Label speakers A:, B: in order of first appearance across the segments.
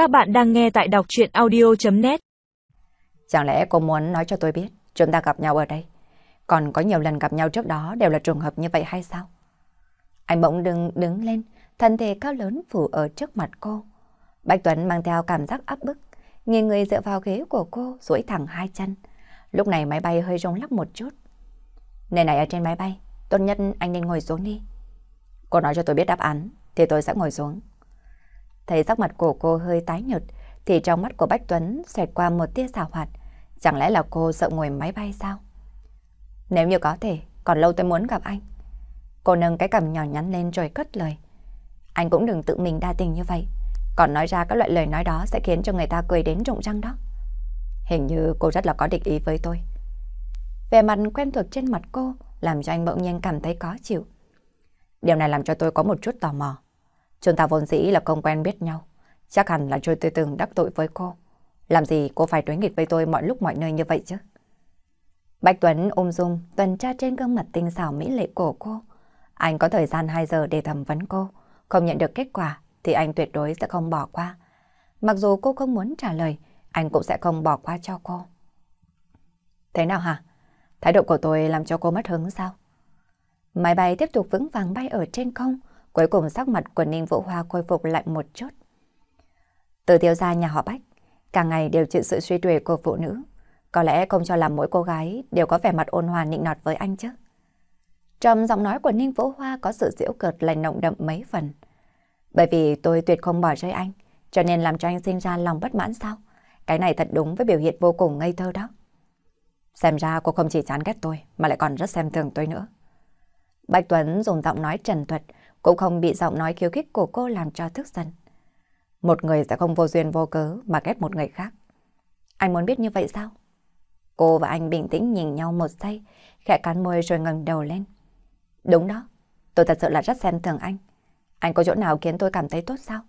A: Các bạn đang nghe tại đọc chuyện audio.net
B: Chẳng lẽ cô muốn nói cho tôi biết chúng ta gặp nhau ở đây? Còn có nhiều lần gặp nhau trước đó đều là trùng hợp như vậy hay sao? Anh bỗng đứng đứng lên, thân thể cao lớn phủ ở trước mặt cô. Bạch Tuấn mang theo cảm giác áp bức, nghiêng người dựa vào ghế của cô, duỗi thẳng hai chân. Lúc này máy bay hơi rung lắc một chút. Nơi này ở trên máy bay, tốt nhất anh nên ngồi xuống đi. Cô nói cho tôi biết đáp án, thì tôi sẽ ngồi xuống. Thấy sắc mặt của cô hơi tái nhợt, thì trong mắt của Bách Tuấn xẹt qua một tia xào hoạt. Chẳng lẽ là cô sợ ngồi máy bay sao? Nếu như có thể, còn lâu tôi muốn gặp anh. Cô nâng cái cằm nhỏ nhắn lên rồi cất lời. Anh cũng đừng tự mình đa tình như vậy. Còn nói ra các loại lời nói đó sẽ khiến cho người ta cười đến rụng răng đó. Hình như cô rất là có địch ý với tôi. Về mặt quen thuộc trên mặt cô làm cho anh bỗng nhiên cảm thấy khó chịu. Điều này làm cho tôi có một chút tò mò. Chúng ta vốn dĩ là không quen biết nhau. Chắc hẳn là tôi tư từng đắc tội với cô. Làm gì cô phải đối nghịch với tôi mọi lúc mọi nơi như vậy chứ? Bạch Tuấn ôm dung tuần tra trên gương mặt tinh xảo mỹ lệ của cô. Anh có thời gian 2 giờ để thẩm vấn cô. Không nhận được kết quả thì anh tuyệt đối sẽ không bỏ qua. Mặc dù cô không muốn trả lời, anh cũng sẽ không bỏ qua cho cô. Thế nào hả? Thái độ của tôi làm cho cô mất hứng sao? Máy bay tiếp tục vững vàng bay ở trên không, cuối cùng sắc mặt của Ninh Vũ Hoa khôi phục lại một chút. Từ thiếu gia nhà họ Bách, cả ngày đều chịu sự suy đuổi của phụ nữ. Có lẽ không cho làm mỗi cô gái đều có vẻ mặt ôn hòa nịnh nọt với anh chứ. Trong giọng nói của Ninh Vũ Hoa có sự diễu cợt lành nồng đậm mấy phần. Bởi vì tôi tuyệt không bỏ rơi anh, cho nên làm cho anh sinh ra lòng bất mãn sao? Cái này thật đúng với biểu hiện vô cùng ngây thơ đó. Xem ra cô không chỉ chán ghét tôi, mà lại còn rất xem thường tôi nữa. Bạch Tuấn dùng giọng nói trần thuật, cũng không bị giọng nói khiêu khích của cô làm cho thức giận. Một người sẽ không vô duyên vô cớ mà ghét một người khác. Anh muốn biết như vậy sao? Cô và anh bình tĩnh nhìn nhau một giây, khẽ cắn môi rồi ngẩng đầu lên. Đúng đó, tôi thật sự là rất xem thường anh. Anh có chỗ nào khiến tôi cảm thấy tốt sao?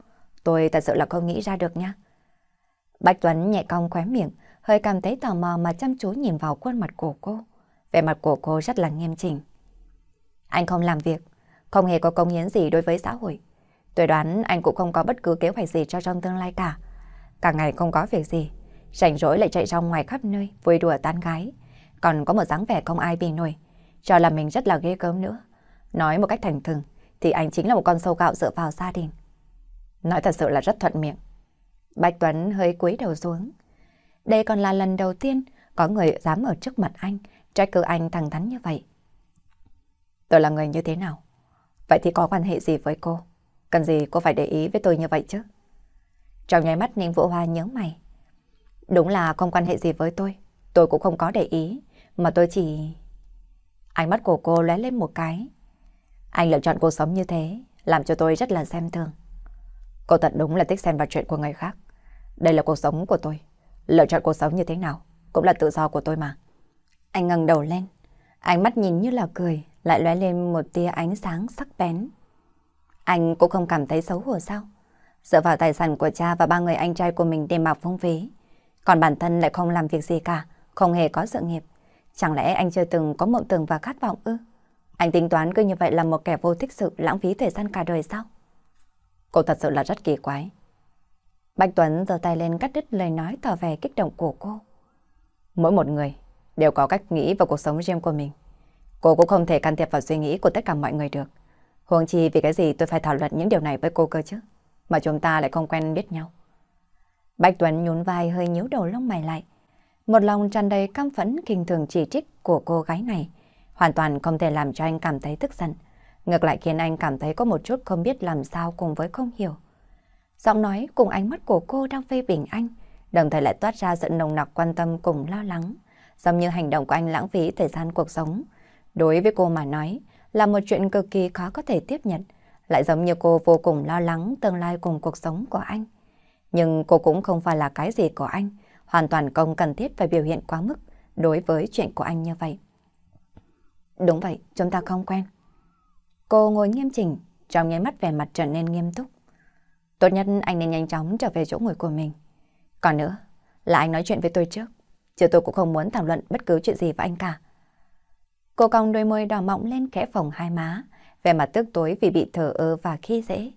B: Tôi thật sự là không nghĩ ra được nha. Bạch Tuấn nhẹ cong khóe miệng, hơi cảm thấy tò mò mà chăm chú nhìn vào khuôn mặt của cô. Vẻ mặt của cô rất là nghiêm chỉnh. Anh không làm việc, không hề có công hiến gì đối với xã hội. Tôi đoán anh cũng không có bất cứ kế hoạch gì cho trong tương lai cả. Cả ngày không có việc gì, rảnh rỗi lại chạy ra ngoài khắp nơi, vui đùa tán gái. Còn có một dáng vẻ không ai bị nổi, cho là mình rất là ghê gớm nữa. Nói một cách thành thừng, thì anh chính là một con sâu gạo dựa vào gia đình. Nói thật sự là rất thuận miệng. Bạch Tuấn hơi cúi đầu xuống. Đây còn là lần đầu tiên có người dám ở trước mặt anh, trách cứ anh thẳng thắn như vậy. Tôi là người như thế nào? Vậy thì có quan hệ gì với cô? Cần gì cô phải để ý với tôi như vậy chứ? Trong nháy mắt Ninh Vũ Hoa nhớ mày. Đúng là không quan hệ gì với tôi. Tôi cũng không có để ý. Mà tôi chỉ... Ánh mắt của cô lóe lên một cái. Anh lựa chọn cuộc sống như thế, làm cho tôi rất là xem thường. Cô thật đúng là thích xem vào chuyện của người khác. Đây là cuộc sống của tôi. Lựa chọn cuộc sống như thế nào, cũng là tự do của tôi mà. Anh ngẩng đầu lên. Ánh mắt nhìn như là cười, lại lóe lên một tia ánh sáng sắc bén. Anh cũng không cảm thấy xấu hổ sao? Dựa vào tài sản của cha và ba người anh trai của mình để mặc phong phí. Còn bản thân lại không làm việc gì cả, không hề có sự nghiệp. Chẳng lẽ anh chưa từng có mộng tưởng và khát vọng ư? Anh tính toán cứ như vậy là một kẻ vô thích sự lãng phí thời gian cả đời sao? Cô thật sự là rất kỳ quái. Bạch Tuấn giơ tay lên cắt đứt lời nói tỏ vẻ kích động của cô. Mỗi một người đều có cách nghĩ và cuộc sống riêng của mình. Cô cũng không thể can thiệp vào suy nghĩ của tất cả mọi người được. Huống chi vì cái gì tôi phải thảo luận những điều này với cô cơ chứ, mà chúng ta lại không quen biết nhau. Bạch Tuấn nhún vai hơi nhíu đầu lông mày lại. Một lòng tràn đầy căm phẫn kinh thường chỉ trích của cô gái này, hoàn toàn không thể làm cho anh cảm thấy tức giận. Ngược lại khiến anh cảm thấy có một chút không biết làm sao cùng với không hiểu. Giọng nói cùng ánh mắt của cô đang phê bình anh, đồng thời lại toát ra sự nồng nặc quan tâm cùng lo lắng, giống như hành động của anh lãng phí thời gian cuộc sống. Đối với cô mà nói, là một chuyện cực kỳ khó có thể tiếp nhận, lại giống như cô vô cùng lo lắng tương lai cùng cuộc sống của anh. Nhưng cô cũng không phải là cái gì của anh, hoàn toàn không cần thiết phải biểu hiện quá mức đối với chuyện của anh như vậy. Đúng vậy, chúng ta không quen. Cô ngồi nghiêm chỉnh, trong nháy mắt vẻ mặt trở nên nghiêm túc. Tốt nhất anh nên nhanh chóng trở về chỗ ngồi của mình. Còn nữa, là anh nói chuyện với tôi trước, chứ tôi cũng không muốn thảo luận bất cứ chuyện gì với anh cả. Cô cong đôi môi đỏ mọng lên khẽ phòng hai má, vẻ mặt tức tối vì bị thở ơ và khi dễ.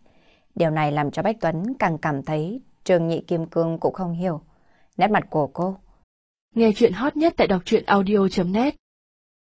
B: Điều này làm cho Bách Tuấn càng cảm thấy Trường Nhị Kim Cương cũng không hiểu. Nét mặt của cô.
A: Nghe chuyện hot nhất tại đọc truyện audio.net